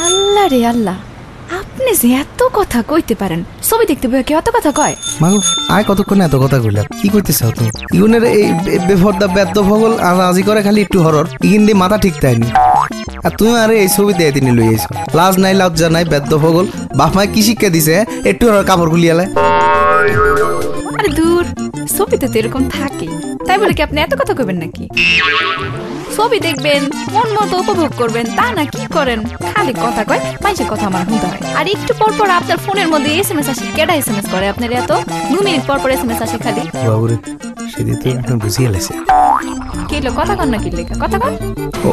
আল্লাহ রে আল্লাহ। আপনি যে এত কথা কইতে পারেন ছবি দেখতে বই কেউ এত কথা কয়? মানুষ আয় কতক্ষণ এত কথা কইলাম কি কইতেছ তুমি? ইগুনের এই বেফর্দা বেদ্য ভগল আজি করে খালি একটু হরর ইগিন দিয়ে মাথা ঠিক তাইনি আর তুমি আরে এই ছবি দিয়ে তিনি লই আইছো। লাজ নাই লজ্জা নাই বেদ্য ভগল। বাপ মায় কি শিক্ষা দিছে? একটু হরর কাপড় গুলিয়ালে আরে দূর ছবিতে তো এরকম থাকে তাই বলে কি আপনি এত কথা কইবেন নাকি? ছবি দেখবেন, মন মতো উপভোগ করবেন, তা না কি করেন? খালি কথা কয় মাইসে কথা আমার শুনতে হয়। আর একটু পর পর আপনার ফোনের মধ্যে এস এম এসএমএস আসে। কেডা এস করে আপনার এত? দু মিনিট পর পর এস এস আসে খালি। সেদিন তো এখন বুঝিয়ে লেছে। কিলো কথা কন না কি লেখা? কথা কন। ও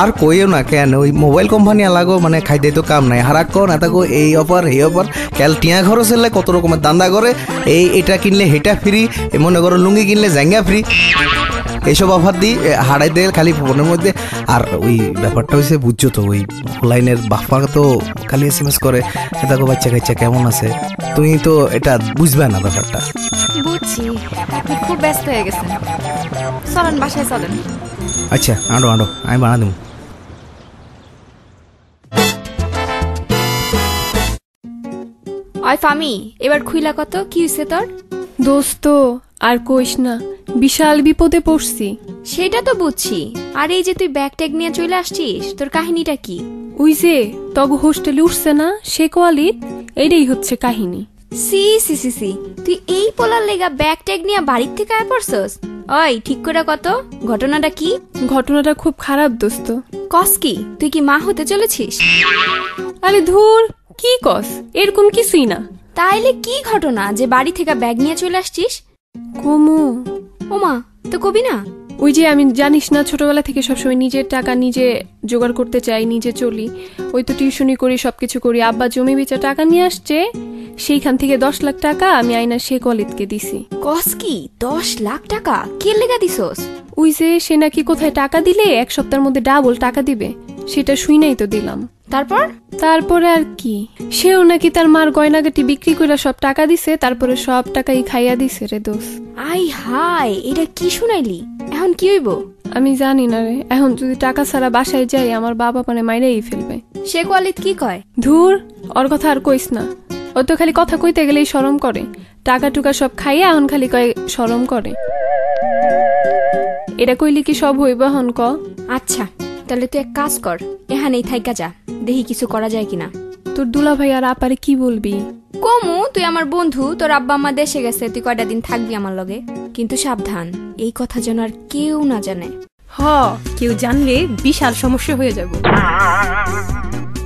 আর কইও না কেন ওই মোবাইল কোম্পানি আলাগো মানে খাইতে তো কাম নাই। হারাক কো না তাকো এই অফার এই অফার। ক্যাল টিয়া খরচ হলে কত রকমের দান্দা করে এই এটা কিনলে হেটা ফ্রি মনে করো লুঙ্গি কিনলে জাঙ্গা ফ্রি। এইসব অফার দিই হারাই দেয় খালি ফোনের মধ্যে। আর ওই ব্যাপারটা হয়েছে বুঝছ তো ওই অনলাইনের বাপা তো খালি এস এম এস করে। দেখো বাচ্চা কাচ্চা কেমন আছে? তুমি তো এটা বুঝবে না ব্যাপারটা। আপনি খুব ব্যস্ত হয়ে গেছেন। চলেন বাসায় চলেন। আচ্ছা আঁটো আঁটো আমি বানা দেবো। অয় ফামি এবার খুইলা কত? কি হইছে তোর? দোস্ত আর কইস না বিশাল বিপদে পড়ছি। সেটা তো বুঝছি। আর এই যে তুই ব্যাগ ট্যাগ নিয়ে চলে আসছিস তোর কাহিনীটা কি? ওই যে তগ হোস্টেলে উঠছে না সে কোয়ালিত এটাই হচ্ছে কাহিনী। সি সি সি সি। তুই এই পোলার লেগা ব্যাগ ট্যাগ নিয়ে বাড়ির থেকে আয় পড়ছস? ওই ঠিক করে কত? ঘটনাটা কি? ঘটনাটা খুব খারাপ দোস্ত। কস কি? তুই কি মা হতে চলেছিস? আরে ধুর কি কস? এরকম কিছুই না। তাইলে কি ঘটনা যে বাড়ি থেকে ব্যাগ নিয়ে চলে আসছিস? কমু। ওমা তো কবি না? ওই যে আমি জানিস না ছোটবেলা থেকে সবসময় নিজের টাকা নিজে জোগাড় করতে চাই নিজে চলি। ওই তো টিউশনি করি সবকিছু করি। আব্বা জমি বেচা টাকা নিয়ে আসছে সেইখান থেকে দশ লাখ টাকা আমি আইনা শেখ অলিদকে দিছি। কস কি? দশ লাখ টাকা? কে লেগা দিছস? ওই যে সে নাকি কোথায় টাকা দিলে এক সপ্তাহের মধ্যে ডাবল টাকা দিবে সেটা শুই নাই তো দিলাম। তারপর? তারপরে আর কি? সেও নাকি তার মার গয়নাগাটি বিক্রি করে সব টাকা দিছে তারপরে সব টাকাই খাইয়া দিছে রে দোষ আই হাই এটা কি শুনাইলি? এখন কি হইব? আমি জানি না রে এখন যদি টাকা ছাড়া বাসায় যাই আমার বাবা মানে মাইরেই ফেলবে। সে কোয়ালিত কি কয়? ধুর ওর কথা আর কইস না। ও তো খালি কথা কইতে গেলেই শরম করে। টাকা টুকা সব খাইয়া এখন খালি কয় শরম করে। এটা কইলি কি সব হইব হন ক? আচ্ছা। তাহলে তুই এক কাজ কর এখানেই থাইকা যা দেখি কিছু করা যায় কিনা। তোর দুলা ভাই আর আপারে কি বলবি? কমু তুই আমার বন্ধু তোর আব্বা আম্মা দেশে গেছে তুই কয়টা দিন থাকবি আমার লগে? কিন্তু সাবধান এই কথা যেন আর কেউ না জানে। হ কেউ জানলে বিশাল সমস্যা হয়ে যাব।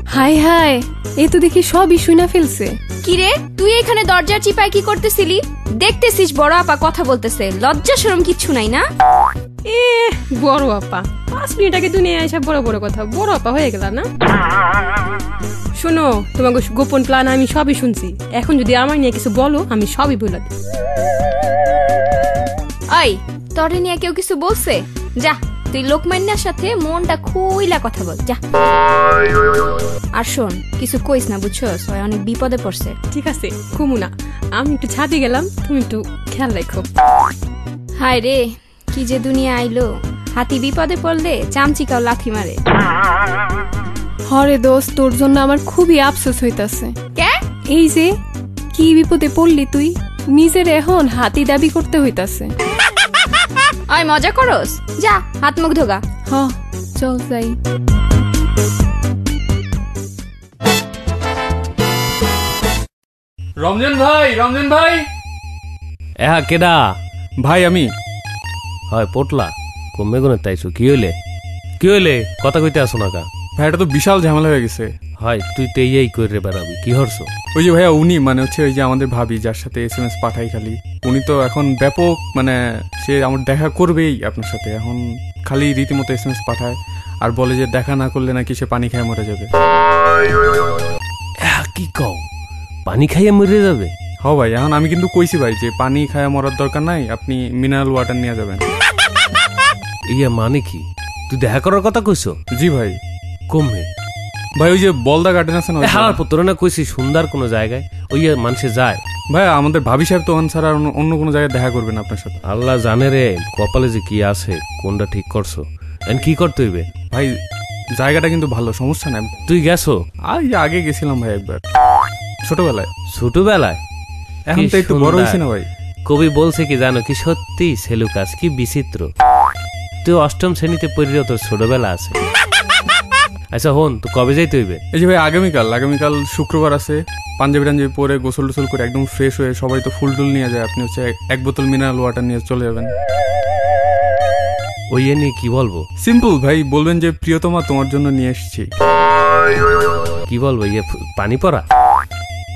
হাই হাই এ তো দেখি সবই শুনা ফেলছে। কিরে তুই এখানে দরজার চিপায় কি করতেছিলি? দেখতেছিস বড় আপা কথা বলতেছে লজ্জা শরম কিচ্ছু নাই না? এ বড় আপা। পাঁচ মিনিট আগে দুনিয়ায় এসে বড় বড় কথা বড় আপা হয়ে গেল না? শোনো তোমাকে গোপন প্ল্যান আমি সবই শুনছি। এখন যদি আমার নিয়ে কিছু বলো আমি সবই বলে দিই ওই তরে নিয়ে কেউ কিছু বলছে? যা তুই লোকমান্যার সাথে মনটা খুইলা কথা বল যা। আর শোন কিছু কইস না বুঝছস? ওই অনেক বিপদে পড়ছে। ঠিক আছে কুমুনা আমি একটু ছাদে গেলাম তুমি একটু খেয়াল রাখো। হায় রে কি যে দুনিয়া আইলো। হাতি বিপদে পড়লে চামচিকাও লাথি মারে। হরে দোষ তোর জন্য আমার খুবই আফসোস হইতাছে। কে? এই যে কি বিপদে পড়লি তুই? নিজের এখন হাতি দাবি করতে হইতাছে। ওই মজা করস। যা হাত মুখ ধোগা। হ চল যাই। রমজান ভাই রমজান ভাই। এহা কেডা? ভাই আমি। হয় পটলা। কমে গুনে তাইছো কি হইলে? কি হইলে? কথা কইতে আসো না কা। ভাই এটা তো বিশাল ঝামেলা হয়ে গেছে। হয় তুই তো এই করে বেড়াবি কি হরছো ওই যে ভাইয়া উনি মানে হচ্ছে ওই যে আমাদের ভাবি যার সাথে এস এম এস পাঠাই খালি উনি তো এখন ব্যাপক মানে সে আমার দেখা করবেই আপনার সাথে। এখন খালি রীতিমতো এস এম এস পাঠায় আর বলে যে দেখা না করলে নাকি সে পানি খেয়ে মরে যাবে। কি কও? পানি খাইয়ে মরে যাবে? হ ভাই এখন আমি কিন্তু কইছি ভাই যে পানি খায়া মরার দরকার নাই আপনি মিনারেল ওয়াটার নিয়ে যাবেন। ইয়া মানে কি? তুই দেখা করার কথা কইছো? জি ভাই। কমে ভাই ওই যে বলদা গার্ডেন আছে না হালার পুত্র না কইছি সুন্দর কোনো জায়গায় ওই মানুষে যায়? ভাই আমাদের ভাবি সাহেব তো ছাড়া আর অন্য- কোনো জায়গায় দেখা করবেন আপনার সাথে। আল্লাহ জানে রে কপালে যে কি আছে কোনটা ঠিক করছ? এন কি করতে হইবে? ভাই জায়গাটা কিন্তু ভালো সমস্যা নাই। তুই গেছো? আর আগে গেছিলাম ভাই একবার। ছোটবেলায়। ছোটবেলায়? এখন তো একটু বড় সুন্দর। না ভাই। কবি বলছে কি জানো কি সত্যি সেলুকাস কি বিচিত্র। তুই অষ্টম শ্রেণীতে তোর ছোটবেলা আছে। আচ্ছা হন তো কবে যাইতে হইবে? এই যে ভাই আগামীকাল আগামীকাল শুক্রবার আছে। পাঞ্জাবি টাঞ্জাবি পরে গোসল টোসল করে একদম ফ্রেশ হয়ে সবাই তো ফুল টুল নিয়ে যায়। আপনি হচ্ছে এক- এক বোতল মিনারেল ওয়াটার নিয়ে চলে যাবেন। ওই এ নিয়ে কি বলব? সিম্পল ভাই বলবেন যে প্রিয়তমা তোমার জন্য নিয়ে এসেছি। কি বলব ইয়ে পানি পড়া?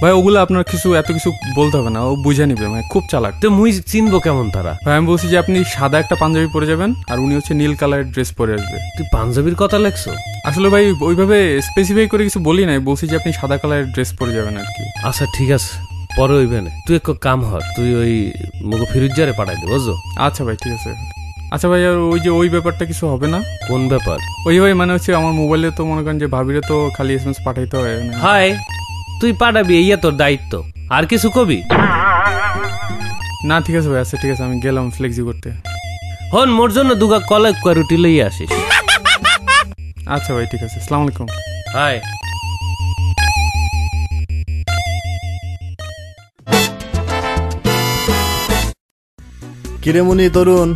ভাই ওগুলো আপনার কিছু এত কিছু বলতে হবে না ও বুঝে নিবে ভাই খুব চালাক। তো মুই চিনবো কেমন তারা? ভাই আমি বলছি যে আপনি সাদা একটা পাঞ্জাবি পরে যাবেন আর উনি হচ্ছে নীল কালারের ড্রেস পরে আসবে। তুই পাঞ্জাবির কথা লেখছো? আসলে ভাই ওইভাবে স্পেসিফাই করে কিছু বলি নাই বলছি যে আপনি সাদা কালারের ড্রেস পরে যাবেন আর কি। আচ্ছা ঠিক আছে পরে হইবে না তুই এক কাম হর তুই ওই মুগো ফিরুজারে পাঠাই দে বুঝছ? আচ্ছা ভাই ঠিক আছে। আচ্ছা ভাই আর ওই যে ওই ব্যাপারটা কিছু হবে না? কোন ব্যাপার? ওই ভাই মানে হচ্ছে আমার মোবাইলে তো মনে করেন যে ভাবিরে তো খালি এস এম এস পাঠাইতে হয় মানে- হাই! তুই পাঠাবি ইয়া তোর দায়িত্ব। আর কিছু কবি? না ঠিক আছে ভাই আচ্ছা ঠিক আছে আমি গেলাম ফ্লেক্সি করতে। হন মোর জন্য দুগা কলেক কয় রুটি লইয়া আসিস। আচ্ছা ভাই ঠিক আছে আসসালামু আলাইকুম। হাই। কিরে মুনি তরুণ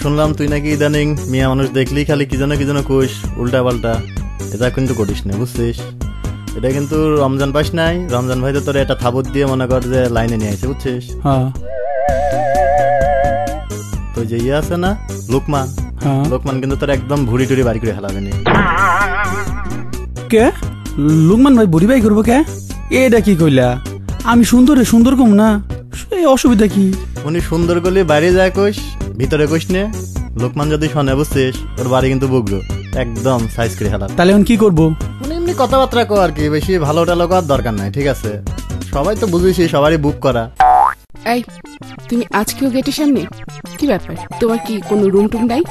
শুনলাম তুই নাকি ইদানিং মিয়া মানুষ দেখলি খালি কি যেন কি যেন কোষ উল্টা পাল্টা এটা কিন্তু করিস না বুঝছিস? এটা কিন্তু রমজান পাস নাই। রমজান ভাই তো তোর এটা থাবত দিয়ে মনে কর যে লাইনে নিয়ে আসে বুঝছিস? হ্যাঁ। তো যে ইয়ে আছে না লোকমান। হ্যাঁ। লোকমান কিন্তু তোর একদম ভুড়ি টুড়ি বাড়ি করে হেলাবে নি। কে? লুকমান ভাই বুড়ি ভাই করব কে? এটা কি কইলা? আমি সুন্দর রে সুন্দর কম না? এই অসুবিধা কি? উনি সুন্দর করলে বাইরে যায় কোষ ভিতরে কইস নে। লোকমান যদি শোনে বুঝছিস? ওর বাড়ি কিন্তু বুগলো একদম সাইজ করে হেলাবে তাহলে এখন কি করব? কথাবার্তা কো আর কি বেশি ভালো টালো করার দরকার নাই ঠিক আছে? সবাই তো বুঝেছি সবারই বুক করা। এই তুমি আজকেও গেটের সামনে? কি ব্যাপার? তোমার কি কোনো রুম টুম নাই?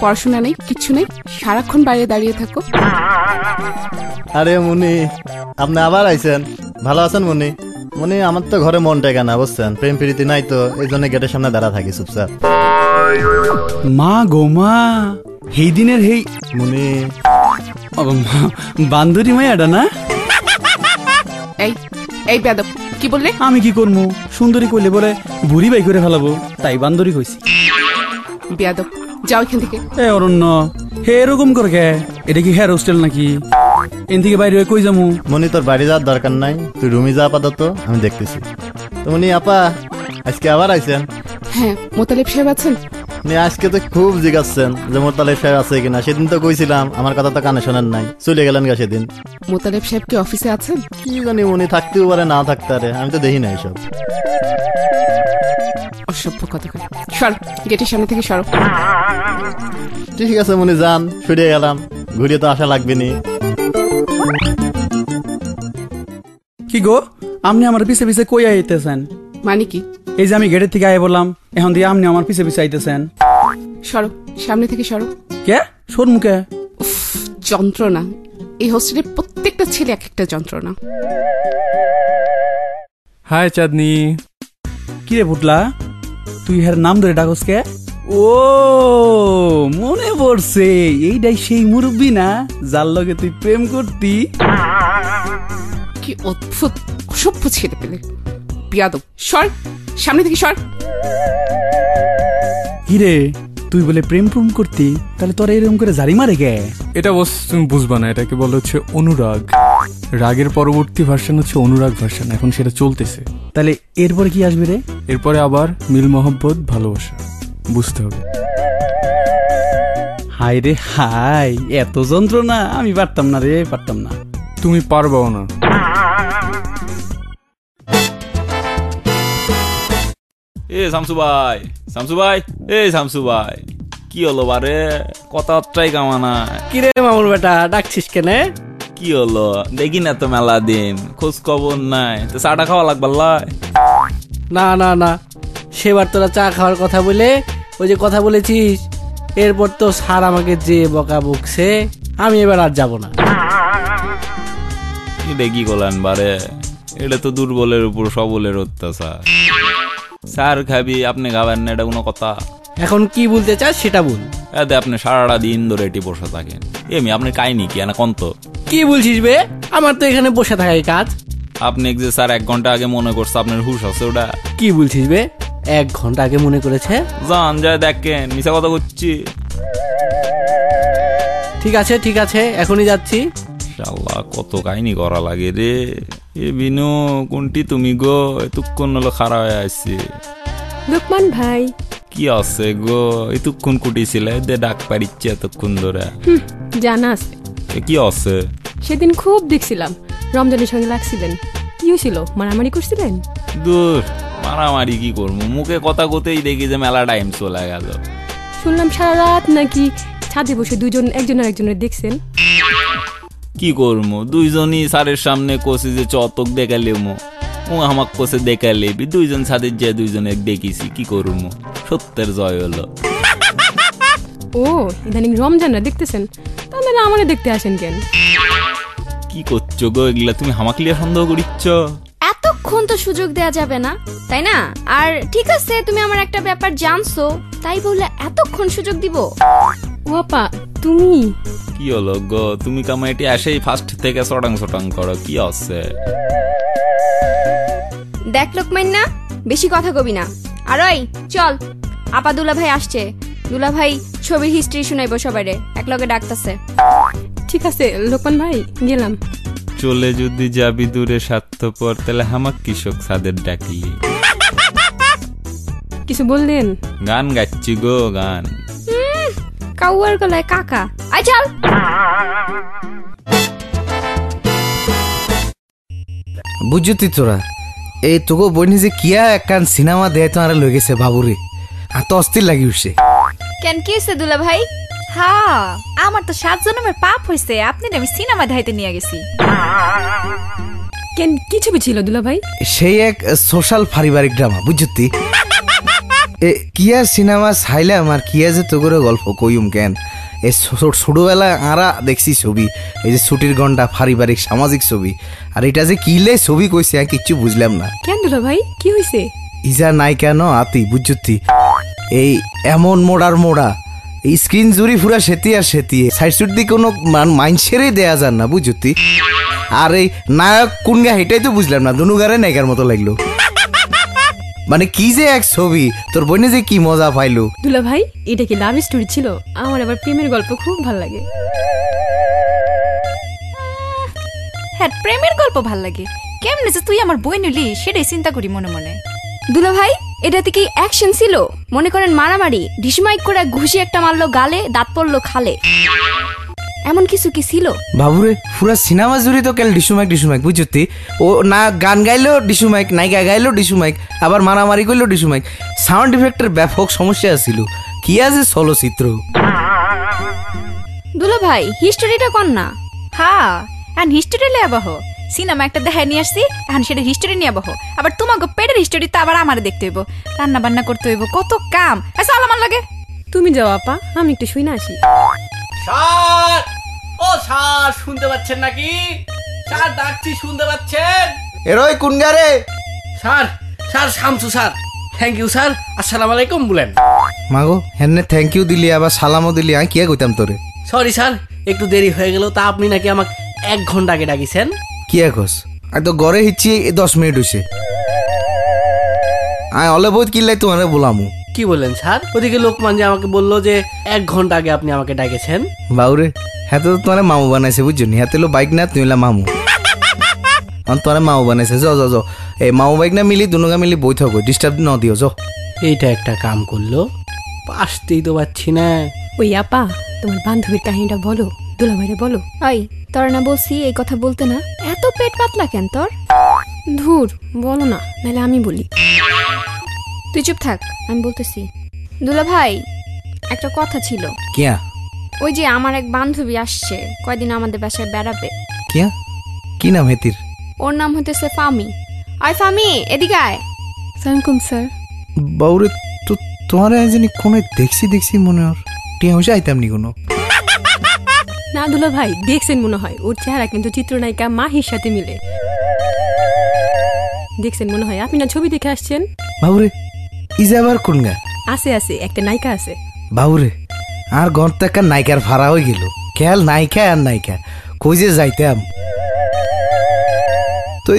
পড়াশোনা নেই? কিচ্ছু নেই? সারাক্ষণ বাইরে দাঁড়িয়ে থাকো। আরে মুনি আপনি আবার আইছেন? ভালো আছেন মুনি? মুনি আমার তো ঘরে মন টেকে না বুঝছেন? প্রেম প্রীতি নাই তো এই জন্য গেটের সামনে দাঁড়া থাকি চুপচাপ। মা গো মা সেই দিনের সেই মুনি বান্ধরী মায়াটা না? এই এই বেদব কি বললে? আমি কি করব সুন্দরী কইলে বলে বুড়ি বাই করে ফেলাবো তাই বান্ধরী কইছি বেদব যাও এখান থেকে। এ অরণ্য হে এরকম করে কে? এটা কি হেয়ার হোস্টেল নাকি? এন থেকে বাইরে হয়ে কই যামু? মুনি তোর বাড়ি যাওয়ার দরকার নাই। তুই রুমি যা আপাতত আমি দেখতেছি। তো মুনি আপা আজকে আবার আইছেন? হ্যাঁ মোতালেব সাহেব আছেন? আজকে তো খুব জিজ্ঞাসছেন যে মোতালেব সাহেব আছে কিনা। সেদিন তো কইছিলাম আমার কথা তো কানে শোনেন নাই। চলে গেলেন গা সেদিন। মোতালেব সাহেব কি অফিসে আছেন? কি জানি উনি থাকতেও পারে না থাকতে পারে আমি তো দেখি না এসব। অসভ্য কথা সর গেটের সামনে থেকে সরো। ঠিক আছে মনে যান ফিরে গেলাম। ঘুরিয়ে তো আসা লাগবে নি। কি গো? আপনি আমার পিছে পিছে কই আইতেছেন? মানে কি? এই যে আমি গেটের থেকে আয় বললাম এখন দিয়ে আপনি আমার পিছে পিছে আইতেছেন। সরো সামনে থেকে সরো। কে? সর মুখে। উফ, যন্ত্রণা। এই হোস্টেলের প্রত্যেকটা ছেলে এক একটা যন্ত্রণা। হাই চাঁদনি। কি রে পুটলা তুই হের নাম ধরে ডাকস কে? ও মনে পড়ছে এইটাই সেই মুরব্বি না যার লগে তুই প্রেম করতি? কি অদ্ভুত অসভ্য ছেলে পেলে। বিয়াদব সর সামনে থেকে সর। কি রে তুই বলে প্রেম প্রেম করতি তাহলে তোর এরকম করে জারি মারে কে? এটা অবশ্য তুমি বুঝবা না এটাকে বলা হচ্ছে অনুরাগ। রাগের পরবর্তী ভার্সন হচ্ছে অনুরাগ ভার্সন এখন সেটা চলতেছে। তাহলে এরপরে কি আসবে রে? এরপরে আবার মিল মহব্বত ভালোবাসা বুঝতে হবে। হাই রে হাই এত যন্ত্রণা আমি পারতাম না রে পারতাম না। তুমি পারবাও না। এ শামসু ভাই শামসু ভাই এ শামসু ভাই কি হলো বারে? কামানা কিরে মামুর বেটা ডাকছিস কেনে? কি হলো? দেখি না তো মেলা দিন খোঁজ খবর নাই। তো চাটা খাওয়া লাগবার না না না। সেবার তোরা চা খাওয়ার কথা বলে ওই যে কথা বলেছিস এরপর তো স্যার আমাকে যে বকা বকছে আমি এবার আর যাব না। এটা কি করলেন বারে এটা তো দুর্বলের উপর সবলের অত্যাচার। স্যার খাবি আপনি খাবেন না এটা কোনো কথা। এখন কি বলতে চাস সেটা বল। এতে আপনি সারাটা দিন ধরে এটি বসে থাকেন। এমনি আপনি কাহিনি কি? না কন্ত। কি বলছিস বে? আমার তো এখানে বসে থাকাই কাজ। আপনি যে স্যার এক ঘণ্টা আগে মনে করছে আপনার হুশ আছে ওটা। কি বলছিস বে? এক ঘণ্টা আগে মনে করেছে? যান যায় দেখেন মিশা কথা করছি ঠিক আছে ঠিক আছে এখনই যাচ্ছি। শাল্লাহ কত কাহিনী করা লাগে রে। এ বিনু কোনটি তুমি গো? এতক্ষণ হলো খারাপ হয়ে আসছে লোকমান ভাই। কি আছে গো? এতক্ষণ কুটিছিল দে ডাক পারিচ্ছে এতক্ষণ ধরে। হুম, জানা আছে। এ কি আছে? সেদিন খুব দেখছিলাম রমজানের সঙ্গে লাগছিলেন। কি হয়েছিল মারামারি করছিলেন? দূর মারামারি কি করব? মুখে কথা কোতেই দেখি যে মেলা টাইম চলে গেল। শুনলাম সারা রাত নাকি ছাদে বসে দুজন একজন আর একজনের দেখছেন। কি করব দুইজনই স্যারের সামনে কোসে যে চতক দেখালে মো। ও আমাক কোসে দেখালে দুইজন ছাদের যে দুইজনে দেখিছি কি করব সত্যের জয় হলো। ও ইদানিং রমজানরা দেখতেছেন? তাহলে আমারে দেখতে আসেন কেন? কি করছ গো? এগুলা তুমি হামাক লিয়ে সন্দেহ করিচ্ছ? এতক্ষণ তো সুযোগ দেয়া যাবে না তাই না? আর ঠিক আছে তুমি আমার একটা ব্যাপার জানছো তাই বলে এতক্ষণ সুযোগ দিব। ও আপা তুমি? কি হলো গো? তুমি কামাইটি আসেই ফার্স্ট থেকে সটাং সটাং করো? কি আছে? দেখ লোকমাইন না বেশি কথা কবি না। আর ওই চল। আপা দুলা ভাই আসছে। দুলা ভাই ছবির হিস্ট্রি শুনাইবো সবাইরে। এক লগে ডাকতাছে। ঠিক আছে লোকমান ভাই গেলাম। চলে যদি যাবি দূরে স্বার্থপর তাহলে হামাক কৃষক সাদের ডাকলি। কিছু বললেন? গান গাচ্ছি গো গান। কাউয়ার গলায় কাকা। আই চল। বুঝতি তোরা এই তোকে বইনি যে কিয়া একখান সিনেমা দেয় তো আরে লই গেছে বাবুরে আর তো অস্থির লাগি উঠছে। কেন কি হয়েছে দুলা ভাই? হ্যাঁ আমার তো সাত জন্মের পাপ হয়েছে আপনি আমি সিনেমা দেখাইতে নিয়ে গেছি। কেন কি ছবি ছিল দুলা ভাই? সেই এক সোশ্যাল পারিবারিক ড্রামা বুঝতি? এ কিয়া সিনেমা চাইলাম আর কিয়া যে তো করে গল্প কইম কেন? এ ছোটবেলা আরা দেখছি ছবি। এই যে ছুটির ঘণ্টা পারিবারিক সামাজিক ছবি। আর এটা যে কিলে ছবি কইছে আমি কিচ্ছু বুঝলাম না। কেন দুলা ভাই? কি হয়েছে ইজা নাই কেন আতি বুঝতি এই এমন মোড়ার মোড়া এই স্ক্রিন জুড়ি ফুরা সেতি আর সেতি। সাইড সুট দিয়ে কোনো মাইন্সেরই দেয়া যান না বুঝতি আর এই নায়ক কোন গা এটাই তো বুঝলাম না দুনুগারে নায়িকার মতো লাগল। মানে কি যে এক ছবি? তোর বোনে যে কি মজা পাইলো? দুলা ভাই, এটা কি লাভ স্টোরি ছিল? আমার আবার প্রেমের গল্প খুব ভালো লাগে। হ্যাঁ প্রেমের গল্প ভালো লাগে। কেমনে যে তুই আমার বই নিলি, সেটাই চিন্তা করি মনে মনে। দুলা ভাই, এটাতে কি অ্যাকশন ছিল? মনে করেন মারামারি ঢিসমাইক করে ঘুষি একটা মারলো গালে, দাঁত পড়ল খালে। এমন কিছু কি ছিল? বাবুরে পুরা সিনেমা জুড়ে তো কেল ডিসুমাইক ডিসুমাইক বুঝতি ও না গান গাইলো ডিসুমাইক নায়িকা গাইলো ডিসুমাইক আবার মারামারি করল ডিসুমাইক। সাউন্ড ইফেক্টের ব্যাপক সমস্যা ছিল কি আছে চলচ্চিত্র? দুলা ভাই হিস্টোরিটা কর না? হ্যাঁ এখন হিস্টোরি লিয়ে আবাহ সিনেমা একটা দেখায় নিয়ে আসছি এখন সেটা হিস্টোরি নিয়ে আবাহ আবার তোমাকে পেটের হিস্টোরি তো আবার আমার দেখতে হইব। রান্না বান্না করতে হইব কত কাম। আচ্ছা আমার লাগে তুমি যাও আপা আমি একটু শুই না আসি। স্যার! ও স্যার শুনতে পাচ্ছেন নাকি? স্যার ডাকছি শুনতে পাচ্ছেন? এরই কুনগারে? Sir sir Shamsu sir. Thank you sir. আসসালামু আলাইকুম বলেন। মাগো হেনে থ্যাংক ইউ দিলি আবার সালামও দিলি আমি কিয়া কইতাম তোরে? সরি স্যার একটু দেরি হয়ে গেল তা আপনি নাকি আমাকে এক ঘণ্টা আগে ডাকিছেন? কিয়া কস? আমি তো গড়ে হিচ্ছি দশ মিনিট হইছে। আয় অলে বহুত কিনলাই তোমার বলামু। কি বললেন স্যার? ওদিকে লোকমান যে আমাকে বলল যে এক ঘণ্টা আগে আপনি আমাকে ডাকেছেন। বাউরে হ্যাঁ তো তোমার মামু বানাইছে বুঝছ নি? হাতে বাইক না তুমি মামু। তোমার মামু বানাইছে জ জ এই মামু বাইক না মিলি দুনুগা মিলি বই থাকো ডিস্টার্ব ন দিও জ। এইটা একটা কাম করল পাসতেই তো পাচ্ছি না। ওই আপা তোমার বান্ধবীর কাহিনীটা বলো দুলা ভাইরে বলো। ওই তোর না বলছি এই কথা বলতে না। এত পেট পাতলা কেন তোর? ধুর বলো না নাহলে আমি বলি। তুই চুপ থাক আমি বলতেছি। দুলা ভাই একটা কথা ছিল। কিয়া? ওই যে আমার এক বান্ধবী আসছে কয়দিন আমাদের বাসায় বেড়াবে। কিয়া? কি নাম হেতির? ওর নাম হতেছে ফামি। আয় ফামি এদিকে আয়। সালামালাইকুম স্যার। বাউরে তো তোমার জানি কোনো দেখছি দেখছি মনে হর টিয়া হয়েছে আইতাম নি কোনো। না দুলা ভাই দেখছেন মনে হয় ওর চেহারা কিন্তু চিত্রনায়িকা মাহির সাথে মিলে। দেখছেন মনে হয় আপনি না ছবি দেখে আসছেন? বাবুরে ইজা আবার কোন গা আছে আছে একটা নায়িকা আছে। বাবুরে আর ঘর তো একটা নায়িকার ভাড়া হয়ে গেল। খেয়াল নায়িকা আর নায়িকা কই যে যাইতাম তো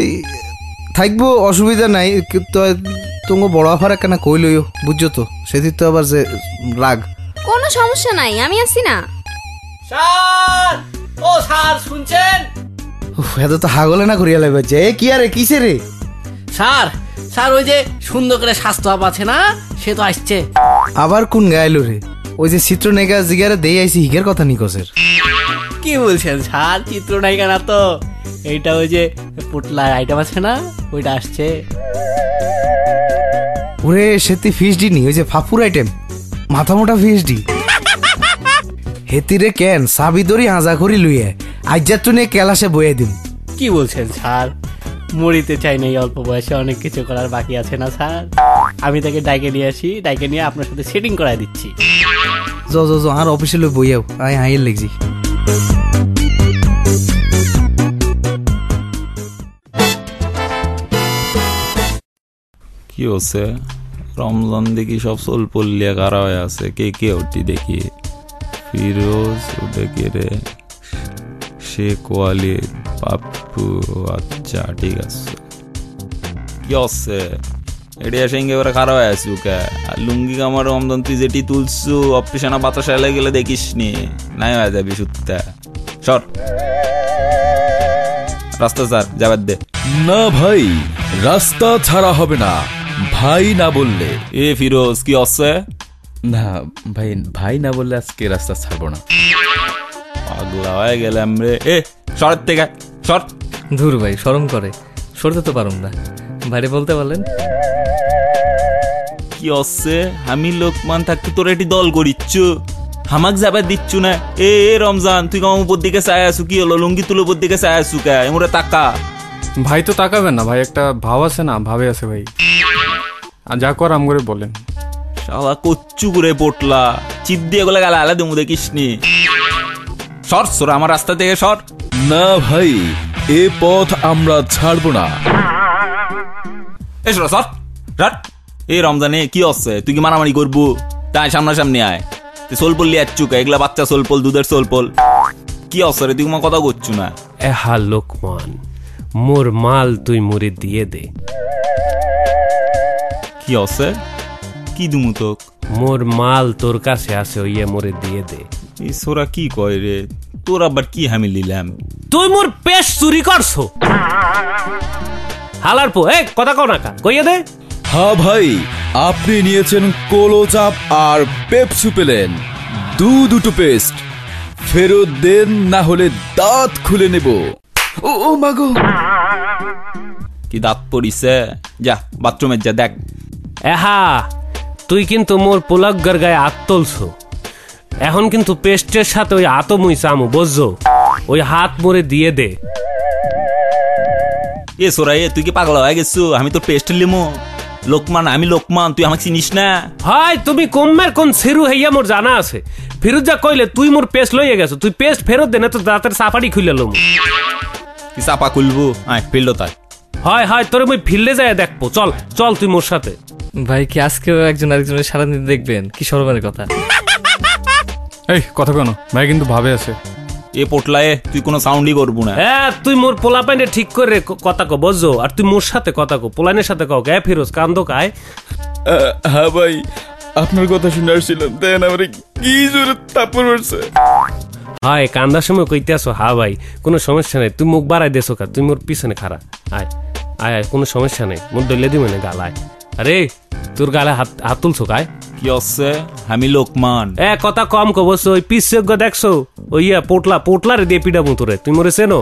থাকব অসুবিধা নাই কিন্তু তোমার বড় আফার কেন কই লইও বুঝছ তো? সেদিন তো আবার যে রাগ। কোনো সমস্যা নাই আমি আছি না। স্যার ও স্যার শুনছেন? এত তো হাগলে না করিয়া লাগবে যে। এ কি আরে কিসে রে? স্যার স্যার ওই যে সুন্দর করে স্বাস্থ্য আপ আছে না সে তো আসছে। আবার কোন গাইলো রে? ওই যে চিত্রনায়িকা জিগারে দেই আইছি হিগের কথা নিকসের কি বলছেন স্যার চিত্রনায়িকা না তো? এইটা ওই যে পুটলার আইটেম আছে না ওইটা আসছে। ওরে সেতি ফিস ডি নি ওই যে ফাপুর আইটেম মাথা মোটা ফিস ডি। হেতিরে কেন সাবি দরি হাজা করি লুইয়ে আজ্জার নিয়ে কেলাসে বয়ে দিম। কি বলছেন স্যার? মরিতে চাই না এই অল্প বয়সে অনেক কিছু করার বাকি আছে না স্যার? আমি তাকে ডাইকে নিয়ে আসি ডাইকে নিয়ে আপনার সাথে সেটিং করাই দিচ্ছি। জ জ জ আর অফিসে লই বইয়াও আই হাইয়ের লেগছি। কি হচ্ছে? রমজান দেখি সব সোল পল্লিয়া কারা হয়ে আছে কে কে ওটি দেখি? ফিরোজ ওটা কে রে। শেখ ওয়ালি পাপ্পু আচ্ছা ঠিক আছে। কি হচ্ছে এটিয়া সঙ্গে এবারে খারাপ হয়ে আছি ওকে। আর লুঙ্গি কামার রমজান তুই যেটি তুলছু অপটিশানা বাতাস এলে গেলে দেখিস নি নাই হয়ে যাবি সত্যি সর। রাস্তা স্যার যাবার দে। না ভাই রাস্তা ছাড়া হবে না। ভাই না বললে। এ ফিরোজ কি হচ্ছে না ভাই ভাই না বললে আজকে রাস্তা ছাড়বো না। পাগলা হয়ে গেলাম রে। এ সরের থেকে সর ধুর ভাই শরম করে। সরতে তো পারুম না। বাইরে বলতে পারলেন? কি হচ্ছে আমি লোকমান থাকতে তোর এটি দল করিচ্ছ। হামাক যাবে দিচ্ছ না। এ এ রমজান তুই কেমন উপর দিকে চাই আসু কি হলো? লুঙ্গি তুলো উপর দিকে চাই আসু কে? এমরে তাকা। ভাই তো তাকাবেন না ভাই একটা ভাব আছে না ভাবে আছে ভাই। আর যা কর আম করে বলেন। শালা কচ্চু করে পটলা। চিপ দিয়ে গেলে গেলে আলাদা দেমু দেখিস নি সর সর আমার রাস্তা থেকে সর। না ভাই এ পথ আমরা ছাড়বো না। এসো সর রাট এই রমজানে কি হচ্ছে? তুই কি মারামারি করব? তাই সামনাসামনি আয়। তুই সোলপল লিয়ে চুকা এগুলা বাচ্চা সোলপল দুধের সোলপল কি হচ্ছে রে তুই আমার কথা করছু না? এহা লোকমান মোর মাল তুই মুড়ে দিয়ে দে। কি হচ্ছে? কি দুমু তোক? মোর মাল তোর কাছে আছে ওইয়ে মোরে দিয়ে দে। এই সোরা কি কয় রে? তোর আবার কি হামি লিলাম তুই মোর পেশ চুরি করছ? হালার পো এ কথা কও না কা কইয়ে দে। হ্যাঁ ভাই আপনি নিয়েছেন কোলো চাপ আর পেপসু পেলেন। দু দুটো পেস্ট। ফেরত দেন না হলে দাঁত খুলে নেব। ও ও মাগো কি দাঁত পড়িছে? যা বাথরুমে যা দেখ। এহা তুই কিন্তু মোর পোলাগ্গার গায়ে হাত তুলছো। এখন কিন্তু পেস্টের সাথে ওই হাতও মুই চামু বুঝছ? ওই হাত মোরে দিয়ে দে। এ সোরা এ তুই কি পাগলা হয়ে গেছো? আমি তোর পেস্ট লিমো। লোকমান আমি লোকমান তুই আমাকে চিনিস না? হাই তুমি কমের কোন সেরু হইয়া মোর জানা আছে? ফিরুজা কইলে তুই মোর পেস্ট লইয়া গেছো তুই পেস্ট ফেরত দে না তো দাঁতের সাফারি খুলে লম। কি চাপা খুলবো? আয় ফিল্ড তাই। হয় হয় তোরে মুই ফিল্ডে যায় দেখব চল চল তুই মোর সাথে। ভাই কি আজকেও একজন আরেকজনের সারাদিন দেখবেন? কি শরমের কথা। এই কথা কেন ভাই কিন্তু ভাবে আছে। এ পোটলায় তুই কোনো সাউন্ডই করব না। হ্যাঁ তুই মোর পোলা প্যান্টে ঠিক করে কথা কো বুঝছ? আর তুই মোর সাথে কথা কো পোলানের সাথে কও গে ফিরোজ কান্দো কায়। হ্যাঁ ভাই আপনার কথা শুনে আসছিলাম দেন আমার কি জোরে তাপর পড়ছে হয় কান্দার সময় কইতে আসো হা ভাই কোনো সমস্যা নেই তুই মুখ বাড়াই দেছো কা তুই মোর পিছনে খারা আয় আয় আয় কোনো সমস্যা নেই মোর দলে দিবে না গাল আয়। আরে তোর গালে হাত হাত তুলছো কায়? কি হচ্ছে? আমি লোকমান। এ কথা কম কবস ওই পিস যোগ্য দেখছ? ওই ইয়া পোটলা পোটলা রে দিয়ে পিডাবো তোরে। তুই মোরে চেনো?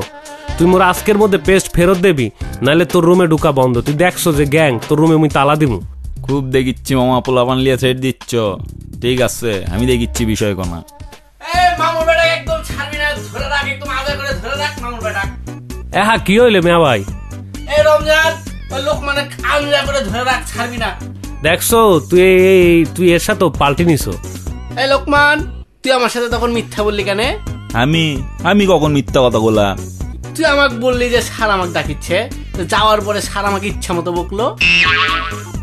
তুই মোর আজকের মধ্যে পেস্ট ফেরত দেবি নাহলে তোর রুমে ঢুকা বন্ধ। তুই দেখছ যে গ্যাং তোর রুমে মুই তালা দিমু। খুব দেখিচ্ছি মামা পোলাপান লিয়া ছেড়ে দিচ্ছ। ঠিক আছে আমি দেখিচ্ছি বিষয় কোনা মামুর বেটা একদম ছাড়বি না ধরে রাখ একদম আদর করে ধরে রাখ মামুর বেটা। এহা কি হইলে মেয়া ভাই? এই রমজান লোক মানে আলমিরা করে ধরে রাখ ছাড়বি না। দেখছ তুই তুই এর সাথে পাল্টি নিছো। এই লোকমান তুই আমার সাথে তখন মিথ্যা বললি কেন? আমি আমি কখন মিথ্যা কথা বললাম? তুই আমাকে বললি যে স্যার আমাকে ডাকিচ্ছে যাওয়ার পরে স্যার আমাকে ইচ্ছা মতো বকলো।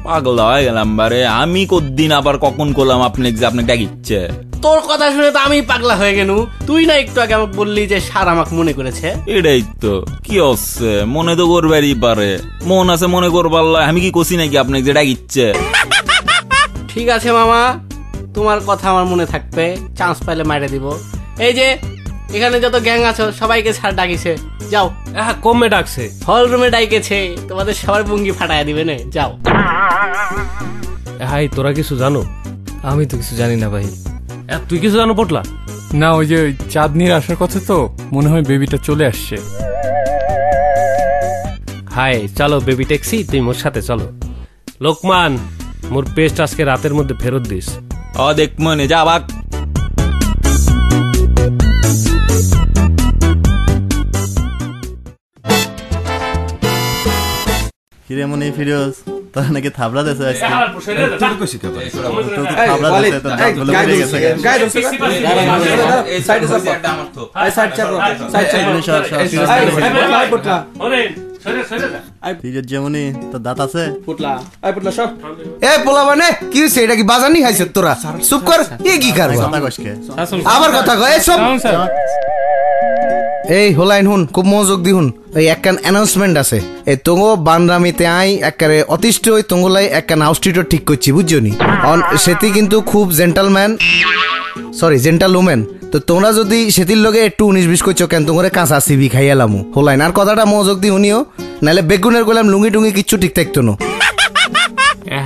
পাগলা হয়ে গেলাম বারে আমি কদিন আবার কখন করলাম আপনি যে আপনাকে ডাকিচ্ছে? তোর কথা শুনে তো আমি পাগলা হয়ে গেল তুই না একটু আগে আমাকে বললি যে সার আমাকে মনে করেছে। এটাই তো। কি হচ্ছে? মনে তো করবারই পারে। মন আছে মনে করবার লাই। আমি কি কষি নাকি আপনাকে যেটা ইচ্ছে ঠিক আছে মামা তোমার কথা আমার মনে থাকবে। চান্স পাইলে মাইরে দিব। এই যে এখানে যত গ্যাং আছো সবাইকে স্যার ডাকিছে। যাও। হ্যাঁ কমে ডাকছে। হল রুমে ডাইকেছে। তোমাদের সবার বুঙ্গি ফাটায় দিবে না। যাও। হাই তোরা কিছু জানো? আমি তো কিছু জানি না ভাই। তুই কিছু জানো পটলা? না ওই যে ওই চাঁদনির আসার কথা তো মনে হয় বেবিটা চলে আসছে। হাই চলো বেবি ট্যাক্সি তুই মোর সাথে চলো। লোকমান মোর পেস্ট আজকে রাতের মধ্যে ফেরত দিস। অ দেখ মনে যা বাক কিরে মনে ফিরোজ? তোর নাকি তোর যেমনি দাঁত আছে। এ পোলা মানে কি হয়েছে এটা কি বাজানি খাইছে তোরা? চুপ কর। কি কারবা কথা কসকে আবার কথা কয় সব এই হোলাইন হুন খুব মনোযোগ দি হুন। এই একখান অ্যানাউন্সমেন্ট আছে। এই তোঙ্গো বানরামিতে আই একবারে অতিষ্ঠ ওই তোঙ্গলাই একখান আউটস্ট্রিটও ঠিক করছি বুঝছ নি? অন সেটি কিন্তু খুব জেন্টালম্যান সরি জেন্টাল উমেন তো তোমরা যদি সেটির লগে একটু উনিশ বিশ করছ কেন তোমরা কাঁচা সিবি খাইয়ালামু হোলাইন আর কথাটা মনোযোগ দি শুনিও নাহলে বেগুনের গোলাম লুঙ্গি টুঙ্গি কিচ্ছু ঠিক থাকতো না।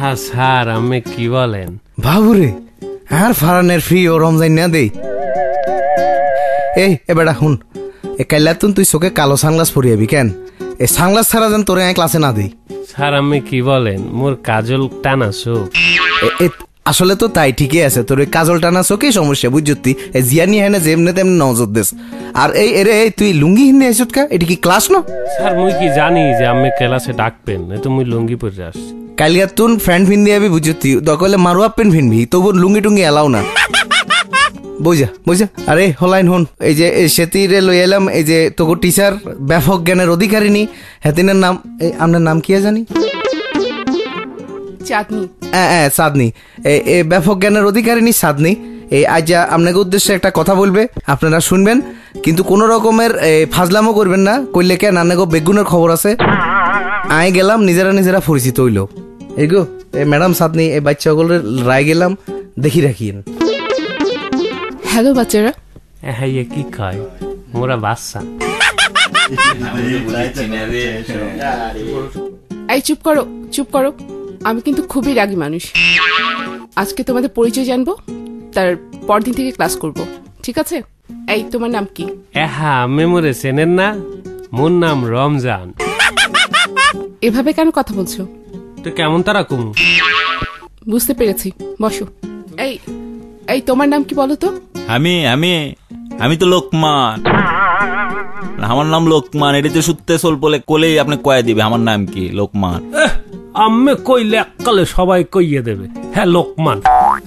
হ্যাঁ স্যার আমি কি বলেন? বাবুরে আর ফারানের ফি ও রমজান না দেই। এই এ বেটা শুন এ কাইলাতুন তুই চোখে কালো সানগ্লাস পরিয়াবি কেন? এ সানগ্লাস ছাড়া যেন তোরে আমি ক্লাসে না দিই স্যার আমি কি বলেন? মোর কাজল টানা চোখ এ- এ আসলে তো তাই ঠিকই আছে। তোর ওই কাজল টানা চোখেই সমস্যা? বুঝছি এ জিয়ানি হয় যেমনে তেমনি নজর দেস আর এই এরে এই তুই লুঙ্গি হিন্দি আইসুত কা? এটা কি ক্লাস না? স্যার মুই কি জানি যে আমি ক্লাসে ডাকবেন এই তো মুই লুঙ্গি পরে আসছি কালিয়া তুন ফ্রেন্ড ফিন্দি আবি বুঝতি দকলে মারুয়া পেন ফিনবি তবু লুঙ্গি টুঙ্গি এলাও না। বুঝা বুঝা? আরে হলাইন হন এই যে এই সেতিরে লই এলাম এই যে তোকে টিচার ব্যাপক জ্ঞানের অধিকারিনী হেতিনের নাম এই আপনার নাম কি জানি চাঁদনি। হ্যাঁ হ্যাঁ সাদনি এই এই ব্যাপক জ্ঞানের অধিকারিনী সাদনি এই আজ আপনাকে উদ্দেশ্যে একটা কথা বলবে আপনারা শুনবেন। কিন্তু কোনো রকমের এ, ফাজলামো করবেন না কইলে কে নানাগো বেগুনের খবর আছে। আয় গেলাম নিজেরা নিজেরা পরিচিত হইল। এই গো এই ম্যাডাম সাদনি এই বাচ্চা সকলের রায় গেলাম দেখি রাখিয়েন। হ্যালো বাচ্চারা। হ্যাঁ ইয়ে কি খায়? মোরা বাচ্চা। এই চুপ করো চুপ করো। আমি কিন্তু খুবই রাগী মানুষ। আজকে তোমাদের পরিচয় জানব তার পরদিন থেকে ক্লাস করব ঠিক আছে? এই তোমার নাম কি? হ্যাঁ আমি মোরে চেনেন না মোর নাম রমজান। এভাবে কেন কথা বলছো? তো কেমন তারা কমু? বুঝতে পেরেছি বসো। এই এই তোমার নাম কি বলো তো? আমি আমি আমি তো লোকমান। আমার নাম লোকমান এটা তো সুত্তে সোল বলে কোলেই আপনি কয়ে দিবে আমার নাম কি? লোকমান। আম্মে কইলে এককালে সবাই কইয়ে দেবে। হ্যাঁ লোকমান।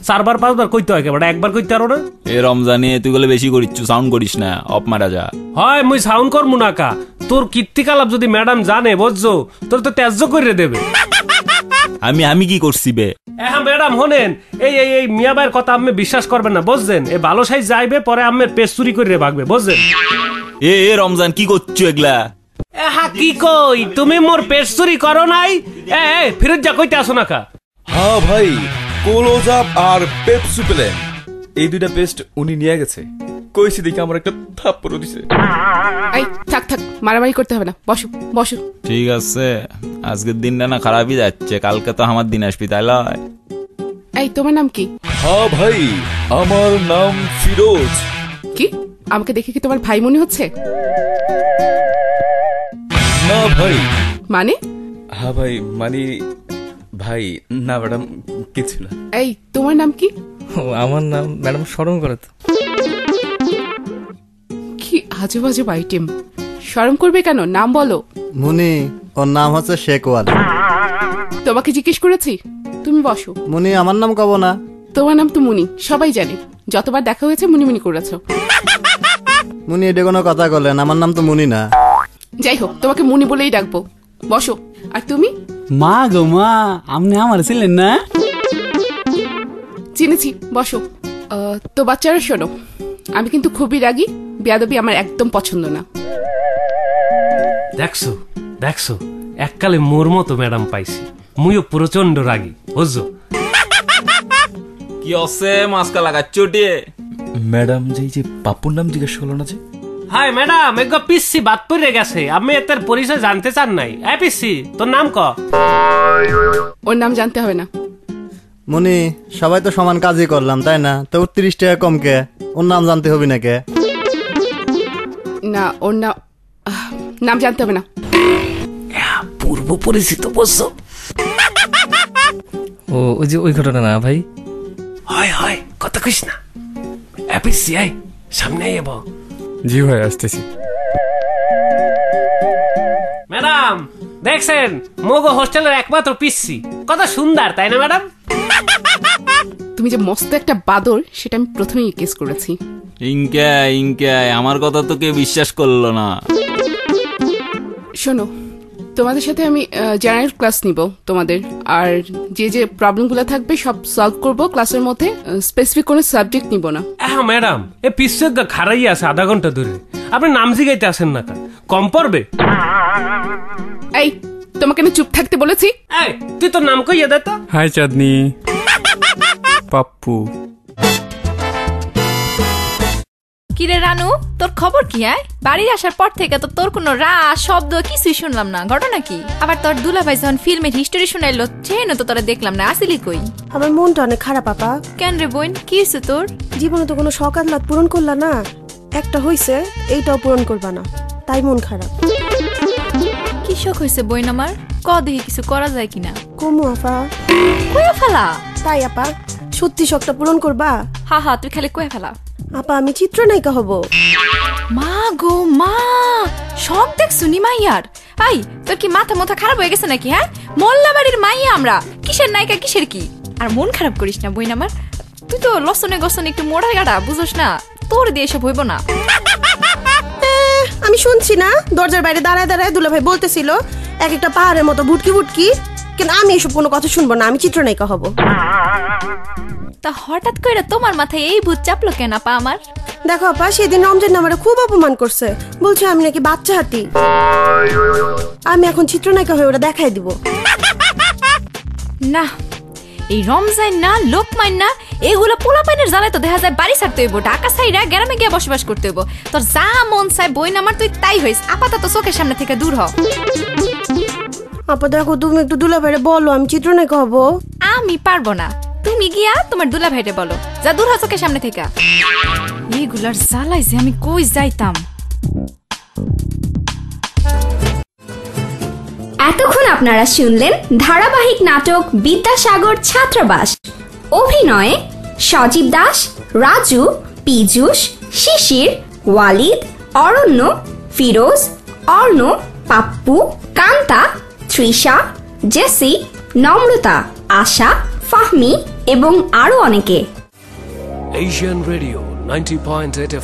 চারবার পাঁচবার কইতে হয় কেবল একবার কইতে আরও না? এ রমজানে তুই বলে বেশি করিচ্ছু সাউন্ড করিস না অপ মারা যা। হয় মুই সাউন্ড কর মুনাকা তোর কীর্তিকালাপ যদি ম্যাডাম জানে বুঝছ তোর তো ত্যায্য করে দেবে। আমি আমি কি করছি বে? হ্যাঁ ম্যাডাম হনেন এই এই এই মিয়াবাইয়ের কথা আমি বিশ্বাস করবেন না বুঝছেন? এ ভালো সাইজ যাইবে পরে আমের পেস চুরি করে ভাগবে বুঝছেন? এ এ রমজান কি করছ এগুলা? হ্যাঁ কি কই? তুমি মোর পেস চুরি করো নাই? এ এ, ফিরত যা কইতে আসো না কা। হ্যাঁ ভাই কোলোজাপ আর পেপসু পেলেন। এই দুইটা পেস্ট উনি নিয়ে গেছে। কইছি দেখি আমার একটা থাপ্পড় দিছে। এই থাক থাক মারামারি করতে হবে না। বসো বসো। ঠিক আছে আজকের দিনটা না খারাপই যাচ্ছে কালকে তো আমার দিন আসবি তাই লয়। এই তোমার নাম কি? হ্যাঁ ভাই আমার নাম ফিরোজ। কি? আমাকে দেখে কি তোমার ভাই মনে হচ্ছে? না ভাই। মানে? হ্যাঁ ভাই মানে ভাই না ম্যাডাম কিছু না। এই তোমার নাম কি? ও, আমার নাম ম্যাডাম স্মরণ করে তো কি আজব আজব আইটেম শরম করবে কেন? নাম বলো। মুনি ওর নাম হচ্ছে শেখ ওয়াল তোমাকে জিজ্ঞেস করেছি? তুমি বসো। মুনি আমার নাম কব না তোমার নাম তো মুনি সবাই জানে। যতবার দেখা হয়েছে মুনি মুনি করেছ। মুনি এটা কোনো কথা বলেন আমার নাম তো মুনি না। যাই হোক তোমাকে মুনি বলেই ডাকবো। বসো। আর তুমি? মা গো মা আপনি আমার ছিলেন না? চিনেছি বসো। আহ, তো বাচ্চারা শোনো আমি কিন্তু খুবই রাগী। বেয়াদবি আমার একদম পছন্দ না। দেখছ দেখছ এককালে মোর মতো ম্যাডাম পাইছি। মুইও প্রচণ্ড রাগি বুঝছ? কি অসে মাস্কা লাগা চটিয়ে ম্যাডাম যে এই যে পাপুর নাম জিজ্ঞেস করল না যে? হাই ম্যাডাম একগো পিসি বাদ পড়ে গেছে। আপনি এর পরিচয় জানতে চান নাই। এ পিসি তোর নাম ক? ওর নাম জানতে হবে না। মনি সবাই তো সমান কাজই করলাম তাই না? তো তিরিশ টাকা কম কে ওর নাম জানতে হবে না কে? না ওর নাম আহ, নাম জানতে হবে না। পূর্ব পরিচিত বুঝছ ও ওই যে ওই ঘটনা না ভাই? হয় হয় কথা কইস না। এ পিসি আই সামনে আইব জি ভাই আসতেছি। ম্যাডাম দেখছেন মগো হোস্টেলের একমাত্র পিসি। কত সুন্দর তাই না ম্যাডাম? তুমি যে মস্ত একটা বাদর সেটা আমি প্রথমেই কেস করেছি। ইনকে ইনকে আমার কথা তো কেউ বিশ্বাস করল না। শোনো তোমাদের সাথে আমি জেনারেল ক্লাস নিব তোমাদের। আর যে যে প্রবলেমগুলো থাকবে সব সলভ করব। ক্লাসের মধ্যে স্পেসিফিক কোনো সাবজেক্ট নিব না। হ্যাঁ ম্যাডাম এ পিসের খারাই আছে আধা ঘণ্টা ধরে। আপনি নাম জিগাইতে আসেন না কম পড়বে? এই তোমাকে আমি চুপ থাকতে বলেছি। এই তুই তোর নাম কইয়া দে তো। হাই চাঁদনি। পাপ্পু। কিরে রানু তোর খবর কি আয়? বাড়ি আসার পর থেকে তো তোর কোনো রা শব্দ কিছুই শুনলাম না ঘটনা কি? আবার তোর দুলাভাই যখন ফিল্মের হিস্টোরি শুনাইলো চেন তো তোরা দেখলাম না আসিলি কই? আমার মনটা অনেক খারাপ আপা। কেন রে বোন কি হয়েছে তোর? জীবনে তো কোনো শখ আহ্লাদ পূরণ করলা না। একটা হইছে এইটাও পূরণ করবা না। তাই মন খারাপ। কি শখ হয়েছে বইন আমার? ক দেখি কিছু করা যায় কিনা? কমু আপা। কয়ে ফেলা? তাই আপা সত্যি শখটা পূরণ করবা? হা হা তুই খালি কয়ে ফেলা। আপা আমি চিত্রনায়িকা হব। মা গো মা! সব দেখ শুনি মাইয়ার। আই তোর কি মাথা মাথা খারাপ হয়ে গেছে নাকি হ্যাঁ? মোল্লা বাড়ির মাইয়া আমরা। কিসের নায়িকা কিসের কি? আর মন খারাপ করিস না বইন আমার। তুই তো লসনে গসনে একটু মোড়া গাড়া বুঝোস না? তোর দিয়ে এসব হইব না। আমি শুনছি না দরজার বাইরে দাঁড়ায় দাঁড়ায় দুলাভাই বলতেছিল এক একটা পাহাড়ের মতো বুটকি বুটকি কিন্তু আমি এসব কোনো কথা শুনব না আমি চিত্রনায়িকা হব। তা হঠাৎ করে তোমার মাথায় এই ভূত চাপলো কেন আপা আমার? দেখো আপা সেদিন রমজান আমারে খুব অপমান করছে। বলছে আমি নাকি বাচ্চা হাতি। আমি এখন চিত্রনায়িকা হয়ে ওটা দেখাই দিব। না এই রমজান না লোকমাইন না এগুলো পোলা পাইনের জ্বালায় তো দেখা যায় বাড়ি ছাড়তে হইব ঢাকা সাইরা গ্রামে গিয়ে বসবাস করতে হইব। তোর যা মন চাই বই না আমার তুই তাই হইস। আপাতত চোখের সামনে থেকে দূর হ। আপা দেখো তুমি একটু দুলাভাইরে বলো আমি চিত্রনায়িকা হব। আমি পারব না। তুমি গিয়া তোমার দুলা ভাইরে বলো। যা দূর হ চোখের সামনে থেকে এগুলার জ্বালাই যে আমি কই যাইতাম। এতক্ষণ আপনারা শুনলেন ধারাবাহিক নাটক বিদ্যাসাগর ছাত্রাবাস। অভিনয়ে সজীব দাস, রাজু, পীযুষ, শিশির, ওয়ালিদ, অরণ্য, ফিরোজ, অর্ণ, পাপ্পু, কান্তা, তৃষা, জেসি নম্রতা আশা ফাহমি এবং আরও অনেকে। Asian Radio 90.8